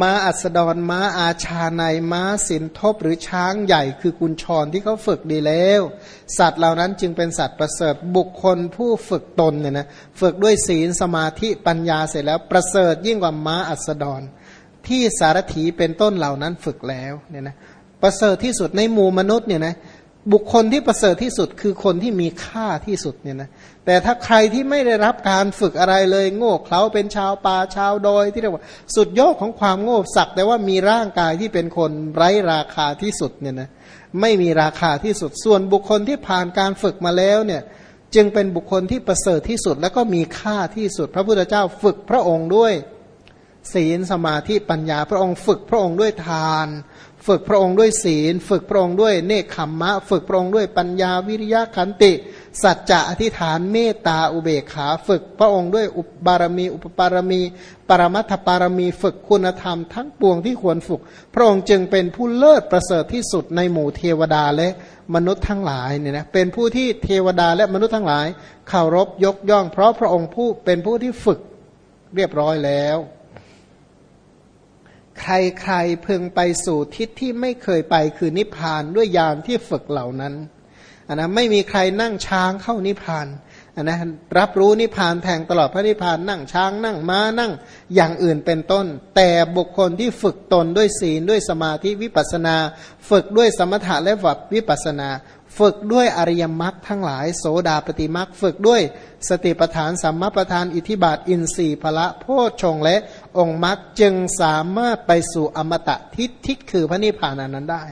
ม้าอัสดรม้าอาชาในม้าสินทบหรือช้างใหญ่คือกุญชรที่เขาฝึกดีแล้ว สัตว์เหล่านั้นจึงเป็นสัตว์ประเสริฐบุคคลผู้ฝึกตนเนี่ยนะฝึกด้วยศีลสมาธิปัญญาเสร็จแล้วประเสริฐยิ่งกว่าม้าอัสดร ที่สารถีเป็นต้นเหล่านั้นฝึกแล้วเนี่ยนะประเสริฐที่สุดในหมู่มนุษย์เนี่ยนะ บุคคลที่ประเสริฐที่สุดคือคนที่มีค่าที่สุดเนี่ยนะแต่ถ้าใครที่ไม่ได้รับการฝึกอะไรเลย โง่เขลาเป็นชาวป่าชาวดอยที่เรียกว่า สุดยอดของความโง่สัก แต่ว่ามีร่างกายที่เป็นคนไร้ราคาที่สุดเนี่ยนะไม่มีราคาที่สุด ส่วนบุคคลที่ผ่านการฝึกมาแล้วเนี่ยจึงเป็นบุคคลที่ประเสริฐที่สุด แล้วก็มีค่าที่สุด พระพุทธเจ้าฝึกพระองค์ด้วยศีลสมาธิปัญญาพระองค์ฝึกพระองค์ด้วยทาน ฝึกพระองค์ด้วยศีล ฝึกพระองค์ด้วยเนคขมมะ ฝึกพระองค์ด้วยปัญญาวิริยะขันติ สัจจะอธิษฐานเมตตาอุเบกขา ฝึกพระองค์ด้วยอุปบารมี อุปปารมี ปรมัตถปารมี ฝึกคุณธรรมทั้งปวงที่ควรฝึก พระองค์จึงเป็นผู้เลิศประเสริฐที่สุดในหมู่เทวดาและมนุษย์ทั้งหลายเนี่ยนะเป็นผู้ที่เทวดาและมนุษย์ทั้งหลายเคารพยกย่อง เพราะพระองค์ผู้เป็นผู้ที่ฝึกเรียบร้อยแล้ว ใครๆเพึงไปสู่ทิศที่ไม่เคยไปคือนิพพานด้วยยานที่ฝึกเหล่านั้นอันนะไม่มีใครนั่งช้างเข้านิพพานอันนะรับรู้นิพพานแทงตลอดพระนิพพานนั่งช้างนั่งม้านั่งอย่างอื่นเป็นต้น แต่บุคคลที่ฝึกตนด้วยศีลด้วยสมาธิวิปัสนา ฝึกด้วยสมถะและวับวิปัสนา ฝึกด้วยอริยมรรคทั้งหลาย โสดาปฏิมรรคฝึกด้วยสติปทานสัมมาปทานอิทิบาท อินทรีย์พละโพชฌงและองค์มรรคจึงสามารถไปสู่อมตะทิฏฐิคือพระนิพพานนั้นได้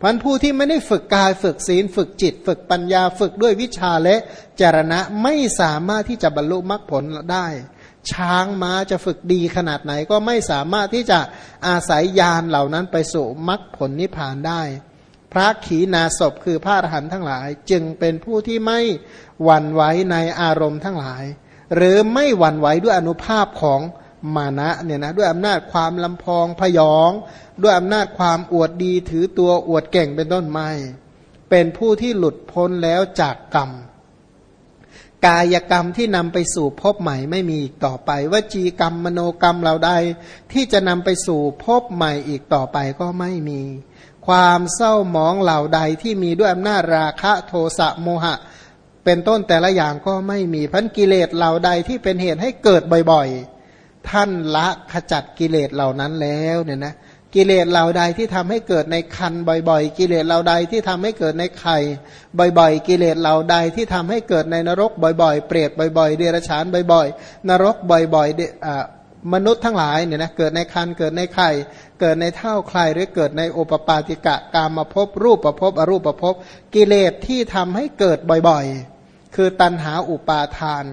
พันผู้ที่ไม่ได้ฝึกกายฝึกศีล ฝึกจิต ฝึกปัญญาฝึกด้วยวิชาและจารณะไม่สามารถที่จะบรรลุมรรคผลได้ ช้างม้าจะฝึกดีขนาดไหนก็ไม่สามารถที่จะอาศัยยานเหล่านั้นไปสู่มรรคผลนิพพานได้ พระขีณาสพคือพระอรหันต์ทั้งหลาย จึงเป็นผู้ที่ไม่หวั่นไหวในอารมณ์ทั้งหลาย หรือไม่หวั่นไหวด้วยอนุภาพของมานะเนี่ยนะด้วยอำนาจความลำพองพยอง ด้วยอำนาจความอวดดีถือตัวอวดเก่งเป็นต้นไม่ เป็นผู้ที่หลุดพ้นแล้วจากกรรม กายกรรมที่นำไปสู่พบใหม่ไม่มีอีกต่อไปวจีกรรมมโนกรรมเหล่าใดที่จะนำไปสู่พบใหม่อีกต่อไปก็ไม่มี ความเศร้าหมองเหล่าใดที่มีด้วยอำนาจราคะโทสะโมหะ เป็นต้นแต่ละอย่างก็ไม่มีพันกิเลสเหล่าใดที่เป็นเหตุให้เกิดบ่อยๆ ท่านละขจัดกิเลสเหล่านั้นแล้วเนี่ยนะกิเลสเหล่าใดที่ทำให้เกิดในคันบ่อยๆ กิเลสเหล่าใดที่ทำให้เกิดในไข่บ่อยๆ กิเลสเหล่าใดที่ทำให้เกิดในนรกบ่อยๆ เปรตบ่อยๆ เดรัจฉานบ่อยๆ นรกบ่อยๆ มนุษย์ทั้งหลายเนี่ยนะเกิดในคันเกิดในไข่เกิดในเท่าใครหรือเกิดในโอปปาติกะกามาพบรูปประพบอรูปประพบกิเลสที่ทำให้เกิดบ่อยๆ คือตันหาอุปาทาน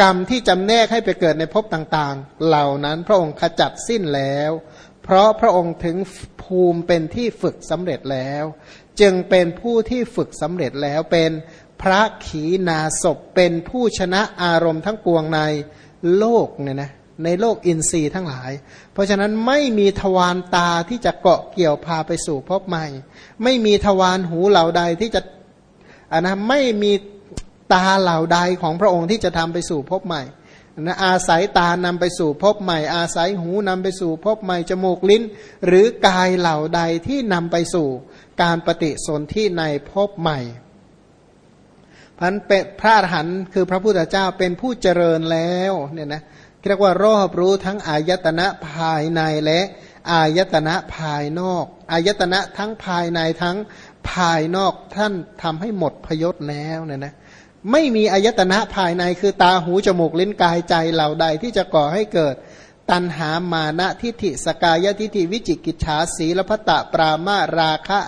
กรรมที่จำแนกให้ไปเกิดในภพต่างๆ เหล่านั้นพระองค์ขจัดสิ้นแล้ว เพราะพระองค์ถึงภูมิเป็นที่ฝึกสำเร็จแล้ว จึงเป็นผู้ที่ฝึกสำเร็จแล้วเป็นพระขีณาศพเป็นผู้ชนะอารมณ์ทั้งปวงในโลกเนี่ยนะ ในโลกอินทรีย์ทั้งหลาย เพราะฉะนั้นไม่มีทวารตาที่จะเกาะเกี่ยวพาไปสู่พบใหม่ ไม่มีทวารหูเหล่าใดที่จะอันนะไม่มีตาเหล่าใดของพระองค์ที่จะทำไปสู่พบใหม่นะอาศัยตานำไปสู่พบใหม่ อาศัยหูนำไปสู่พบใหม่จมูกลิ้น หรือกายเหล่าใดที่นำไปสู่การปฏิสนธิในพบใหม่พันเป็นพระอรหันต์คือพระพุทธเจ้าเป็นผู้เจริญแล้วเนี่ยนะ เรียกว่ารอบรู้ทั้งอายตนะภายในและอายตนะภายนอก อายตนะทั้งภายในทั้งภายนอกท่านทำให้หมดพยศแล้วเนี่ยนะไม่มีอายตนะภายในคือตาหูจมูกลิ้นกายใจเหล่าใดที่จะก่อให้เกิด ตัณหามานะทิฏฐิสกายทิฏฐิวิจิกิจฉาสีลพัตตะปรามาราคะ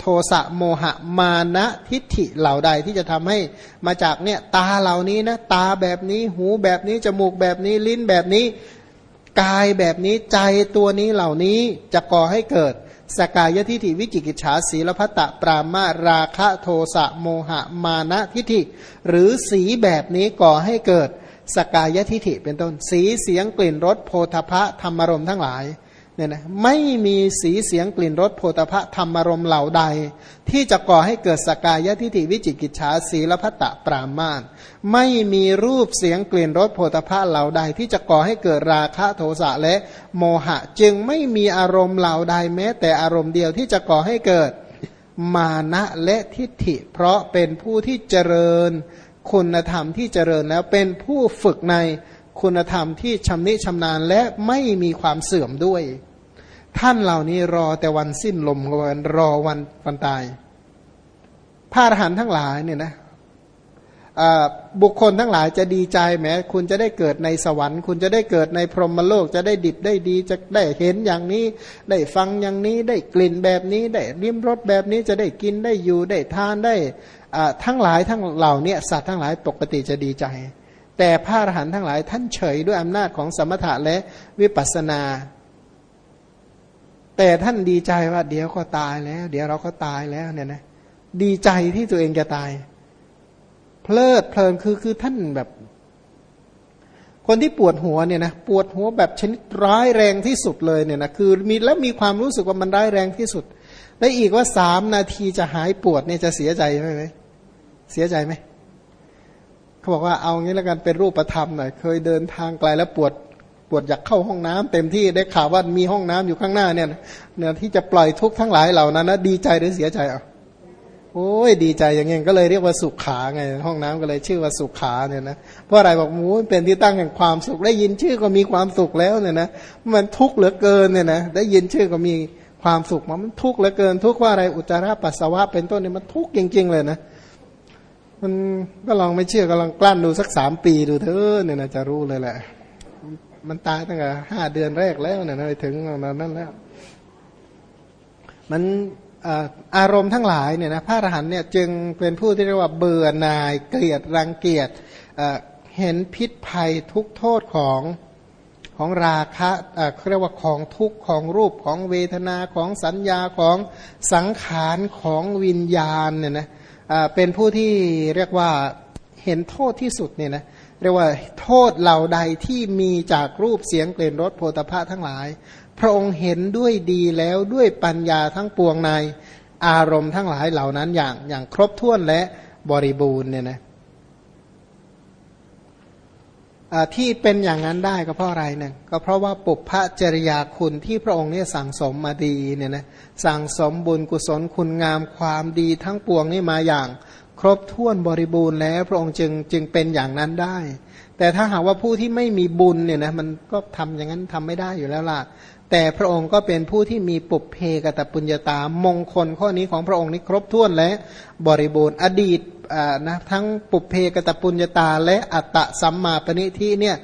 โทสะโมหะมานะทิฏฐิเหล่าใดที่จะทำให้มาจากเนี่ยตาเหล่านี้นะตาแบบนี้หูแบบนี้จมูกแบบนี้ลิ้นแบบนี้กายแบบนี้ใจตัวนี้เหล่านี้จะก่อให้เกิด สกายทิฏฐิวิจิกิจฉาสีลพัตตะปรามาราคะโทสะโมหะมานะทิฏฐิ หรือสีแบบนี้ก่อให้เกิด สกายทิฏฐิเป็นต้นสีเสียงกลิ่นรสโพธพะธรรมรมทั้งหลาย เนี่ยนะไม่มีสีเสียงกลิ่นรสโพธพะธรรมารมเหล่าใด ที่จะก่อให้เกิดสกายทิฏฐิวิจิกิจฉาสีลพัตตะปรามาณไม่มีรูปเสียงกลิ่นรสโพธพะเหล่าใด ที่จะก่อให้เกิดราคะโทสะและโมหะ จึงไม่มีอารมณ์เหล่าใดแม้ แต่อารมณ์เดียวที่จะก่อให้เกิดมานะและทิฏฐิ เพราะเป็นผู้ที่เจริญคุณธรรมที่เจริญแล้วเป็นผู้ฝึกในคุณธรรมที่ชำนิชำนาญและไม่มีความเสื่อมด้วย ท่านเหล่านี้รอแต่วันสิ้นลมกันรอวันวันตายพระอรหันต์ทั้งหลายเนี่ยนะบุคคลทั้งหลายจะดีใจแม้ คุณจะได้เกิดในสวรรค์ คุณจะได้เกิดในพรหมโลก จะได้ดิบได้ดีจะได้เห็นอย่างนี้ ได้ฟังอย่างนี้ได้กลิ่นแบบนี้ ได้ริมรสแบบนี้จะได้กินได้อยู่ได้ทานได้ทั้งหลายทั้งเหล่านี้สัตว์ทั้งหลายปกติจะดีใจ แต่พระอรหันต์ทั้งหลายท่านเฉยด้วยอำนาจของสมถะและวิปัสสนา แต่ท่านดีใจว่า เดี๋ยวก็ตายแล้ว เดี๋ยวเราก็ตายแล้วเนี่ยนะดีใจที่ตัวเองจะตาย เพลิดเพลินคือคือท่านแบบ คนที่ปวดหัวเนี่ยนะปวดหัวแบบชนิดร้ายแรงที่สุดเลยเนี่ยนะคือมีแล้วมีความรู้สึกว่ามันร้ายแรงที่สุด และอีกว่าสามนาทีจะหายปวดเนี่ยจะเสียใจไหมเสียใจไหมเขาบอกว่าเอางี้แล้วกันเป็นรูปธรรมหน่อยเคยเดินทางไกลแล้วปวด ปวดอยากเข้าห้องน้ำเต็มที่ได้ข่าวว่ามีห้องน้ำอยู่ข้างหน้าเนี่ยเนี่ยที่จะปล่อยทุกข์ทั้งหลายเหล่านั้นนะดีใจหรือเสียใจอะโอ้ยดีใจอย่างเงี้ยก็เลยเรียกว่าสุขขาไง ห้องน้ำก็เลยชื่อว่าสุขขาเนี่ยนะเพราะอะไรบอกมูเป็นที่ตั้งแห่งความสุขได้ยินชื่อก็มีความสุขแล้วเนี่ยนะมันทุกข์เหลือเกินเนี่ยนะได้ยินชื่อก็มีความสุขมันทุกข์เหลือเกิน ทุกข์ว่าอะไรอุจจาระปัสสาวะเป็นต้นเนี่ยมันทุกข์จริง ๆ เลยนะมันก็ลองไม่เชื่อก็ลองกลั้นดูสักสามปีดูเถอะเนี่ยนะจะรู้เลยแหละ มันตายตั้งแต่ห้าเดือนแรกแล้วเนี่ยถึงนั้นแล้ว มันอารมณ์ทั้งหลายเนี่ยนะพระอรหันต์เนี่ยจึงเป็นผู้ที่เรียกว่าเบื่อหน่ายเกลียดรังเกียจเห็นพิษภัยทุกโทษของของราคะเขาเรียกว่าของทุกข์ของรูปของเวทนาของสัญญาของสังขารของวิญญาณเนี่ยนะเป็นผู้ที่เรียกว่าเห็นโทษที่สุดเนี่ยนะเเรียกว่าโทษเหล่าใดที่มีจากรูปเสียงเกลิ่นรสโพธภะทั้งหลาย พระองค์เห็นด้วยดีแล้วด้วยปัญญาทั้งปวงในอารมณ์ทั้งหลายเหล่านั้นอย่างอย่างครบถ้วนและบริบูรณ์เนี่ยนะที่เป็นอย่างนั้นได้ก็เพราะอะไรเนี่ยก็เพราะว่าปุพพจริยาคุณที่พระองค์เนี่ยสั่งสมมาดีเนี่ยนะสั่งสมบุญกุศลคุณงามความดีทั้งปวงนี่มาอย่าง ครบถ้วนบริบูรณ์แล้ว พระองค์จึงจึงเป็นอย่างนั้นได้ แต่ถ้าหากว่าผู้ที่ไม่มีบุญเนี่ยนะมันก็ทำอย่างนั้นทำไม่ได้อยู่แล้วล่ะ แต่พระองค์ก็เป็นผู้ที่มีปุเพกตปุญญาตามงคลข้อนี้ของพระองค์นี้ครบถ้วนและบริบูรณ์อดีตนะทั้งปุเพกตปุญญาตา และอัตตะสัมมาปณิที่เนี่ย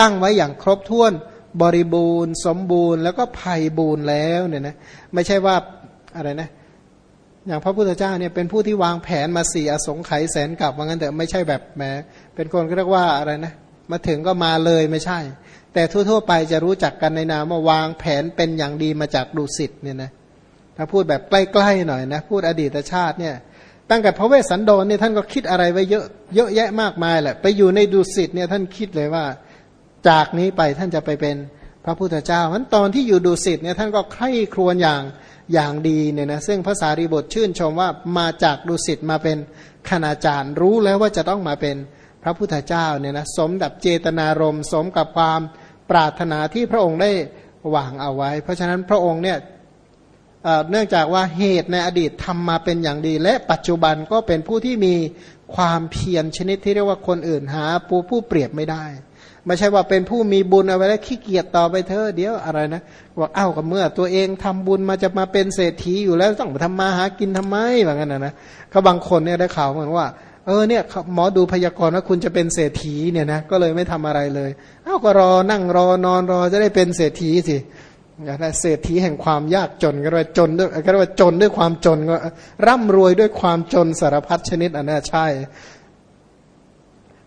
ตั้งไว้อย่างครบถ้วนบริบูรณ์ สมบูรณ์ แล้วก็ภัยบูรณ์แล้วเนี่ยนะไม่ใช่ว่าอะไรนะ อย่างพระพุทธเจ้าเนี่ยเป็นผู้ที่วางแผนมาสี่อสงไขยแสนกลับว่างั้นแต่ไม่ใช่แบบแหมเป็นคนก็เรียกว่าอะไรนะมาถึงก็มาเลยไม่ใช่ แต่ทั่วๆไปจะรู้จักกันในนามว่าวางแผนเป็นอย่างดีมาจากดุสิตเนี่ยนะถ้าพูดแบบใกล้ๆหน่อยนะพูดอดีตชาติเนี่ยตั้งแต่พระเวสสันดรเนี่ยท่านก็คิดอะไรไว้เยอะเยอะแยะมากมายแหละไปอยู่ในดุสิตเนี่ยท่านคิดเลยว่า จากนี้ไปท่านจะไปเป็นพระพุทธเจ้าเพราะตอนที่อยู่ดุสิตเนี่ยท่านก็ใคร่ครวญอย่าง อย่างดีเนี่ยนะซึ่งภาษารีบทชื่นชมว่ามาจากดุสิตมาเป็นคณาจารย์ รู้แล้วว่าจะต้องมาเป็นพระพุทธเจ้าเนี่ยนะสมดับเจตนารมณ์สมกับความปรารถนาที่พระองค์ได้วางเอาไว้ เพราะฉะนั้นพระองค์เนี่ยเนื่องจากว่าเหตุในอดีตทำมาเป็นอย่างดี และปัจจุบันก็เป็นผู้ที่มีความเพียรชนิดที่เรียกว่าคนอื่นหาผู้ผู้เปรียบไม่ได้ ไม่ใช่ว่าเป็นผู้มีบุญเอาไว้แล้วขี้เกียจต่อไปเธอเดี๋ยวอะไรนะบอกเอ้ากับเมื่อตัวเองทำบุญมาจะมาเป็นเศรษฐีอยู่แล้วต้องทำมาหากินทำไมแบบนั้นนะเขาบางคนเนี่ยได้ข่าวเหมือนว่าเออเนี่ยหมอดูพยากรณ์ว่าคุณจะเป็นเศรษฐีเนี่ยนะก็เลยไม่ทำอะไรเลย เอ้าก็รอนั่งรอนอนรอจะได้เป็นเศรษฐีสิเศรษฐีแห่งความยากจนก็เรียกว่าจนด้วยก็เรียกว่าจนด้วยความจนก็ร่ำรวยด้วยความจนสารพัดชนิดอันน่าใช่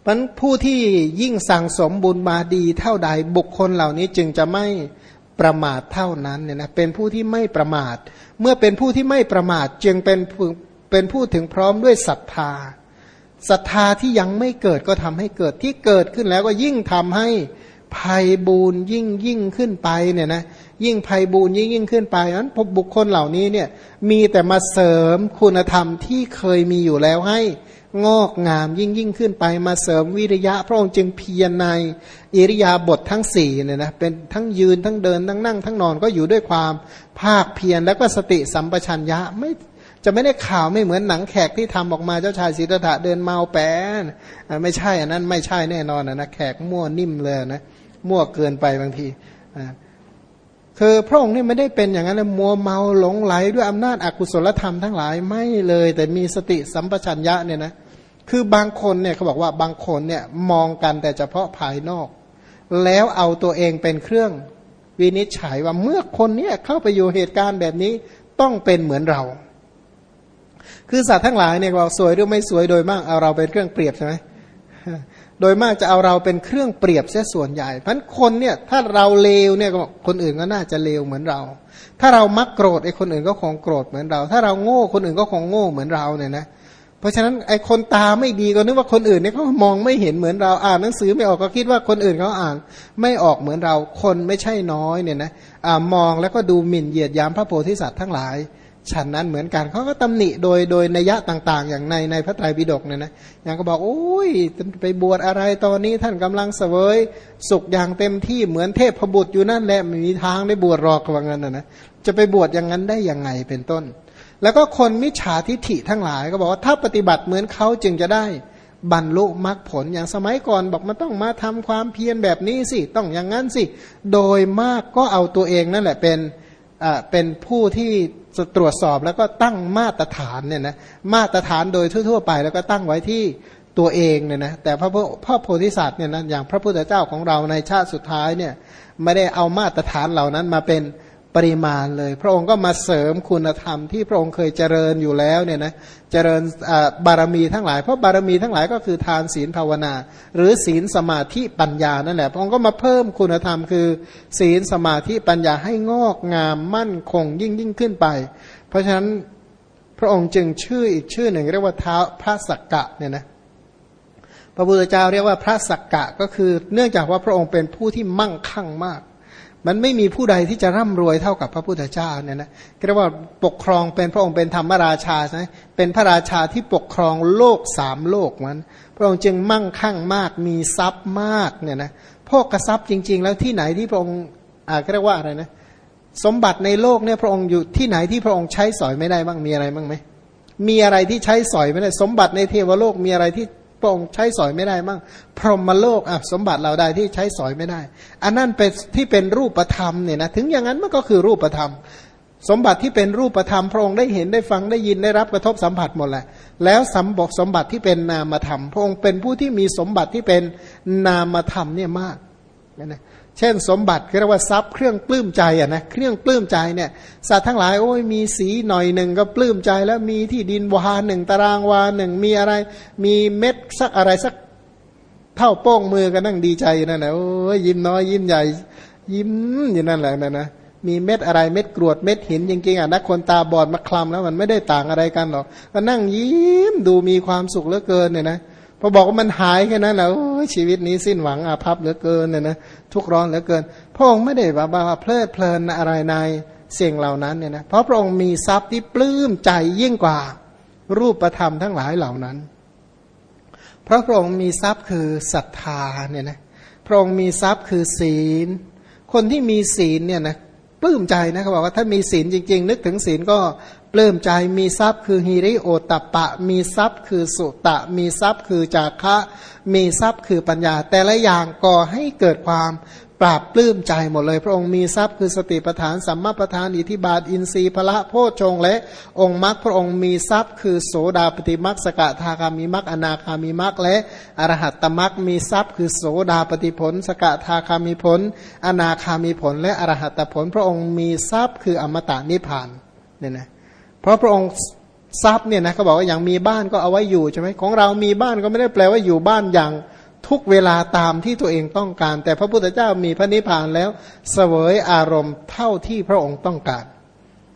มันผู้ที่ยิ่งสั่งสมบุญมาดีเท่าใดบุคคลเหล่านี้จึงจะไม่ประมาทเท่านั้นเนี่ยนะเป็นผู้ที่ไม่ประมาท เมื่อเป็นผู้ที่ไม่ประมาทจึงเป็นเป็นผู้ถึงพร้อมด้วยศรัทธาศรัทธาที่ยังไม่เกิดก็ทำให้เกิดที่เกิดขึ้นแล้วก็ยิ่งทำให้ภัยบูนยิ่งยิ่งขึ้นไปเนี่ยนะยิ่งภัยบูนยิ่งยิ่งขึ้นไปนั้นพบุคคลเหล่านี้เนี่ยมีแต่มาเสริมคุณธรรมที่เคยมีอยู่แล้วให้ งอกงามยิ่งยิ่งขึ้นไปมาเสริมวิริยะ พระองค์จึงเพียรในอิริยาบถททั้งสี่เนี่ยนะเป็นทั้งยืนทั้งเดินทั้งนั่ง ทั้งนอนก็อยู่ด้วยความภาคเพียรแล้วก็สติสัมปชัญญะไม่จะไม่ได้ข่าวไม่เหมือนหนังแขกที่ทำออกมาเจ้าชายสิทธัตถะเดินเมาแปนไม่ใช่อันนั้นไม่ใช่แน่นอนนะแขกมั่วนิ่มเลยนะมั่วเกินไปบางทีคือพระองค์นี่ไม่ได้เป็นอย่างนั้นเลยมัวเมาหลงไหลด้วยอำนาจอากุศลธรรมทั้งหลายไม่เลย แต่มีสติสัมปชัญญะเนี่ยนะ คือบางคนเนี่ยเขาบอกว่าบางคนเนี่ยมองกันแต่เฉพาะภายนอก แล้วเอาตัวเองเป็นเครื่องวินิจฉัยว่าเมื่อคนเนี้เข้าไปอยู่เหตุการณ์แบบนี้ต้องเป็นเหมือนเรา คือสัตว์ทั้งหลายเนี่ยบอกสวยหรือไม่สวยโดยมากเอาเราเป็นเครื่องเปรียบใช่ไหมโดยมากจะเอาเราเป็นเครื่องเปรียบเสียส่วนใหญ่พันคนเนี่ยถ้าเราเลวเนี่ยคนอื่นก็น่าจะเลวเหมือนเรา ถ้าเรามักโกรธไอ้คนอื่นก็คงโกรธเหมือนเรา ถ้าเราโง่คนอื่นก็คงโง่เหมือนเราเนี่ยนะเราะฉะนั้นไอ้คนตาไม่ดีก็นึกว่าคนอื่นเนี่ยเขามองไม่เห็นเหมือนเราอ่านหนังสือไม่ออกก็คิดว่าคนอื่นเขาอ่าน ไม่ออกเหมือนเราคนไม่ใช่น้อยเนี่ยนะอ่ามองแล้วก็ดูหมิ่นเหยียดยามพระโพธิสัตว์ทั้งหลายฉันนั้นเหมือนกันเขาก็ตำหนิโดยโดยนัยยะต่าง ๆ อย่างในในพระไตรปิฎกเนี่ยนะอย่างก็บอกโอ้ยไปบวชอะไรตอนนี้ท่านกำลังเสวยสุขอย่างเต็มที่เหมือนเทพบุตรอยู่นั่นแหละไม่มีทางได้บวชรอกว่างั้นนะนะจะไปบวชอย่างนั้นได้ยังไงเป็นต้น แล้วก็คนมิจฉาทิฐิทั้งหลายก็บอกว่าถ้าปฏิบัติเหมือนเขาจึงจะได้บรรลุมรรคผลอย่างสมัยก่อนบอกมันต้องมาทำความเพียรแบบนี้สิต้องอย่างนั้นสิ โดยมากก็เอาตัวเองนั่นแหละเป็นเป็นผู้ที่ตรวจสอบแล้วก็ตั้งมาตรฐานเนี่ยนะมาตรฐานโดยทั่ว ๆ ไปแล้วก็ตั้งไว้ที่ตัวเองเนี่ยนะแต่พระพ่อโพธิสัตว์เนี่ยนะอย่างพระพุทธเจ้าของเราในชาติสุดท้ายเนี่ยไม่ได้เอามาตรฐานเหล่านั้นมาเป็น ปริมาณเลย พระองค์ก็มาเสริมคุณธรรมที่พระองค์เคยเจริญอยู่แล้วเนี่ยนะเจริญบารมีทั้งหลาย เพราะบารมีทั้งหลายก็คือทานศีลภาวนา หรือศีลสมาธิปัญญานั่นแหละ พระองค์ก็มาเพิ่มคุณธรรมคือ ศีลสมาธิปัญญาให้งอกงามมั่นคงยิ่งยิ่งขึ้นไป เพราะฉะนั้นพระองค์จึงชื่ออีกชื่อหนึ่งเรียกว่าท้าพระสักกะเนี่ยนะพระพุทธเจ้าเรียกว่าพระสักกะก็คือเนื่องจากว่าพระองค์เป็นผู้ที่มั่งคั่งมาก มันไม่มีผู้ใดที่จะร่ำรวยเท่ากับพระพุทธเจ้าเนี่ยนะเรียกว่าปกครองเป็นพระองค์เป็นธรรมราชาใช่ไหมเป็นพระราชาที่ปกครองโลกสามโลกมันพระองค์จึงมั่งคั่งมากมีทรัพย์มากเนี่ยนะพวกกระซับจริง ๆ แล้วที่ไหนที่พระองค์อ่าเรียกว่าอะไรนะสมบัติในโลกเนี่ยพระองค์อยู่ที่ไหนที่พระองค์ใช้สอยไม่ได้บ้างมีอะไรบ้างไหมมีอะไรที่ใช้สอยไม่ได้ สมบัติในเทวโลกมีอะไรที่ พระองค์ใช้สอยไม่ได้มั่งพรหมโลกอะสมบัติเราได้ที่ใช้สอยไม่ได้ อันนั้นเป็นที่เป็นรูปธรรมเนี่ยนะถึงอย่างนั้นมันก็คือรูปธรรม สมบัติที่เป็นรูปธรรมพระองค์ได้เห็นได้ฟังได้ยินได้รับกระทบสัมผัสหมดแหละแล้วสมบอกสมบัติที่เป็นนามธรรม พระองค์เป็นผู้ที่มีสมบัติที่เป็นนามธรรมเนี่ยมากนะ เช่นสมบัติเรียกว่าทรัพย์เครื่องปลื้มใจอะนะเครื่องปลื้มใจเนี่ยสัตว์ทั้งหลายโอ้ยมีสีหน่อยหนึ่งก็ปลื้มใจ แล้วมีที่ดินวาหนึ่งตารางวาหนึ่งมีอะไร มีเม็ดสักอะไรสักเท่าโป้งมือก็นั่งดีใจนั่นแหละโอ้ยยิ้มน้อยยิ้มใหญ่ ยิ้มอยู่นั่นแหละนะนะมีเม็ดอะไรเม็ดกรวดเม็ดหินจริงๆอะนักคนตาบอดมาคลำแล้วมันไม่ได้ต่างอะไรกันหรอกก็นั่งยิ้มดูมีความสุขเหลือเกินเนี่ยนะพอบอกว่ามันหายแค่นั้นแหล้ ชีวิตนี้สิ้นหวังอาภัพเหลือเกินเนี่ยนะทุกร้อนเหลือเกิน พระองค์ไม่ได้แบบว่าเพลิดเพลินอะไรในสิ่งเหล่านั้นเนี่ยนะเพราะพระองค์มีทรัพย์ที่ปลื้มใจยิ่งกว่ารูปธรรมทั้งหลายเหล่านั้นเพราะพระองค์มีทรัพย์คือศรัทธาเนี่ยนะพระองค์มีทรัพย์คือศีล คนที่มีศีลเนี่ยนะปลื้มใจนะเขาบอกว่าถ้ามีศีลจริง ๆ นึกถึงศีลก็ ปลื้มใจมีทรัพย์คือฮิริโอตตปะ มีทรัพย์คือสุตะ มีทรัพย์คือจาคะ มีทรัพย์คือปัญญา แต่ละอย่างก่อให้เกิดความปราบปลื้มใจหมดเลย พระองค์มีทรัพย์คือสติปัฏฐานสัมมาปัฏฐานอิทิบาทอินทรีย์พละโพชงและองค์มรรคพระองค์มีทรัพย์คือโสดาปฏิมรรคสกทาคามีมรรคอนาคามีมรรคและอรหัตตมรรคมีทรัพย์คือโสดาปฏิผล สกทาคามีผล อนาคามีผล และอรหัตผล พระองค์มีทรัพย์คืออมตะนิพพานเนี่ยนะ เพราะพระองค์ทรัพย์เนี่ยนะเขาบอกว่าอย่างมีบ้านก็เอาไว้อยู่ใช่ไหมของเรามีบ้านก็ไม่ได้แปลว่าอยู่บ้านอย่างทุกเวลาตามที่ตัวเองต้องการ แต่พระพุทธเจ้ามีพระนิพพานแล้วเสวยอารมณ์เท่าที่พระองค์ต้องการ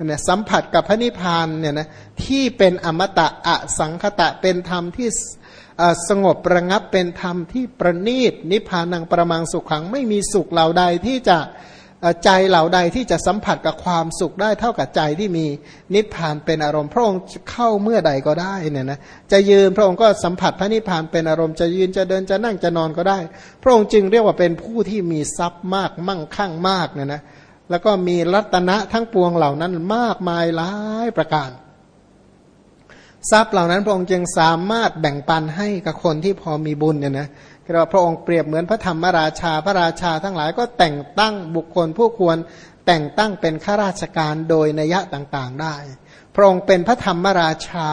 เนี่ยสัมผัสกับพระนิพพานเนี่ยนะที่เป็นอมตะอสังคตะเป็นธรรมที่สงบประงับเป็นธรรมที่ประณีตนิพพานังประมังสุขขังไม่มีสุขเหล่าใดที่จะ ใจเหล่าใดที่จะสัมผัสกับความสุขได้เท่ากับใจที่มีนิพพานเป็นอารมณ์พระองค์เข้าเมื่อใดก็ได้เนี่ยนะจะยืนพระองค์ก็สัมผัสพระนิพพานเป็นอารมณ์จะยืนจะเดินจะนั่งจะนอนก็ได้ พระองค์จึงเรียกว่าเป็นผู้ที่มีทรัพย์มากมั่งคั่งมากเนี่ยนะแล้วก็มีรัตนะทั้งปวงเหล่านั้นมากมายหลายประการ ทรัพย์เหล่านั้นพระองค์จึงสามารถแบ่งปันให้กับคนที่พอมีบุญเนี่ยนะ เราพระองค์เปรียบเหมือนพระธรรมราชาพระราชาทั้งหลายก็แต่งตั้งบุคคลผู้ควรแต่งตั้งเป็นข้าราชการโดยนัยต่างๆได้ พระองค์เป็นพระธรรมราชา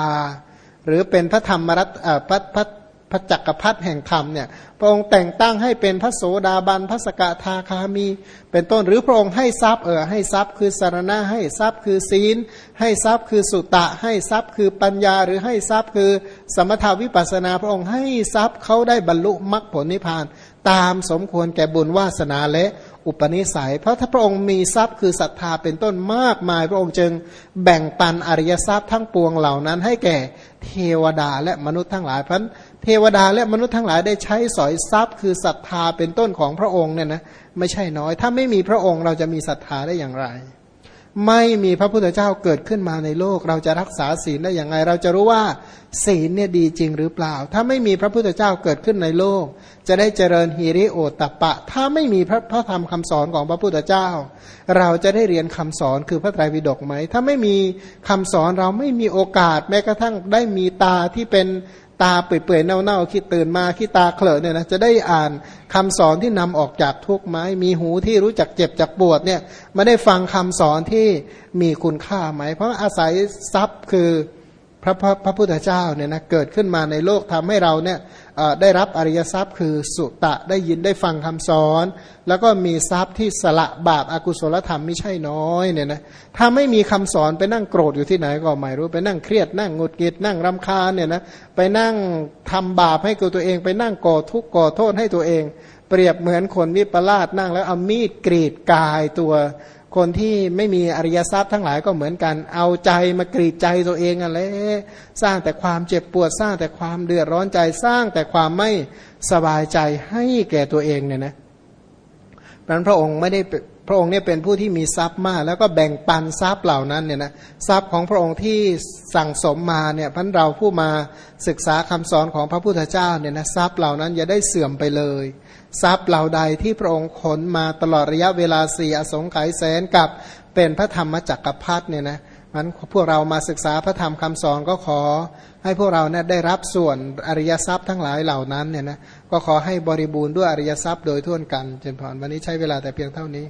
หรือเป็นพระธรรมรัตพระพระ พระจักรพรรดิแห่งธรรมเนี่ยพระองค์แต่งตั้งให้เป็นพระโสดาบันพระสกทาคามี เป็นต้นหรือพระองค์ให้ทรัพย์เออให้ทรัพย์คือสารณะให้ทรัพย์คือศีล ให้ทรัพย์คือสุตะ ให้ทรัพย์คือปัญญาหรือให้ทรัพย์คือสมถาวิปัสนา พระองค์ให้ทรัพย์เขาได้บรรลุมรรคผลนิพพาน ตามสมควรแก่บุญวาสนาและ อุปนิสัย เพราะถ้าพระองค์มีทรัพย์คือศรัทธาเป็นต้นมากมาย พระองค์จึงแบ่งปันอริยทรัพย์ทั้งปวงเหล่านั้น ให้แก่เทวดาและมนุษย์ทั้งหลายเพราะเทวดาและมนุษย์ทั้งหลายได้ใช้สอยทรัพย์ คือศรัทธาเป็นต้นของพระองค์เนี่ยนะไม่ใช่น้อย ถ้าไม่มีพระองค์เราจะมีศรัทธาได้อย่างไร ไม่มีพระพุทธเจ้าเกิดขึ้นมาในโลก เราจะรักษาศีลได้อย่างไร เราจะรู้ว่าศีลเนี่ยดีจริงหรือเปล่า ถ้าไม่มีพระพุทธเจ้าเกิดขึ้นในโลก จะได้เจริญฮีริโอตปะ ถ้าไม่มีพระพระธรรมคำสอนของพระพุทธเจ้า เราจะได้เรียนคำสอนคือพระไตรปิฎกไหม ถ้าไม่มีคำสอนเราไม่มีโอกาสแม้กระทั่งได้มีตาที่เป็น ตาเปื่อยๆเน่าๆคิดตื่นมาคิดตาเคลอะเนี่ยนะจะได้อ่านคำสอนที่นำออกจากทุกไม้ มีหูที่รู้จักเจ็บจากปวดเนี่ยมาได้ฟังคำสอนที่มีคุณค่าไหม เพราะอาศัยทรัพย์คือ พระพระพระพุทธเจ้าเนี่ยนะเกิดขึ้นมาในโลกทำให้เราเนี่ยได้รับอริยทรัพย์คือสุตะได้ยินได้ฟังคำสอน แล้วก็มีทรัพย์ที่สละบาปอากุศลธรรมไม่ใช่น้อยเนี่ยนะถ้าไม่มีคำสอนไปนั่งโกรธอยู่ที่ไหนก็ไม่รู้ไปนั่งเครียดนั่งงุดหงิดนั่งรำคาญเนี่ยนะไปนั่งทำบาปให้กับตัวเอง ไปนั่งก่อทุกข์ก่อโทษให้ตัวเอง เปรียบเหมือนคนวิปลาสนั่งแล้วเอามีดกรีดกายตัว คนที่ไม่มีอริยทรัพย์ทั้งหลายก็เหมือนกัน เอาใจมากรีดใจตัวเองอะไรสร้างแต่ความเจ็บปวดสร้างแต่ความเดือดร้อนใจสร้างแต่ความไม่สบายใจให้แก่ตัวเองเนี่ยนะนั้นพระองค์ไม่ได้พระองค์เนี่ยเป็นผู้ที่มีทรัพย์มาก แล้วก็แบ่งปันทรัพย์เหล่านั้นเนี่ยนะทรัพย์ของพระองค์ที่สั่งสมมาเนี่ยพันเราผู้มาศึกษาคำสอนของพระพุทธเจ้าเนี่ยนะทรัพย์เหล่านั้นอย่าได้เสื่อมไปเลย ทรัพย์เหล่าใดที่พระองค์ขนมาตลอดระยะเวลาสี่อสงไขยแสนกับเป็นพระธรรมจักรพรรดิเนี่ยนะมันพวกเรามาศึกษาพระธรรมคำสอนก็ขอ ให้พวกเราเนี่ยได้รับส่วนอริยทรัพย์ทั้งหลายเหล่านั้นเนี่ยนะก็ขอให้บริบูรณ์ด้วยอริยทรัพย์โดยทั่วกันเจนพรวันนี้ใช้เวลาแต่เพียงเท่านี้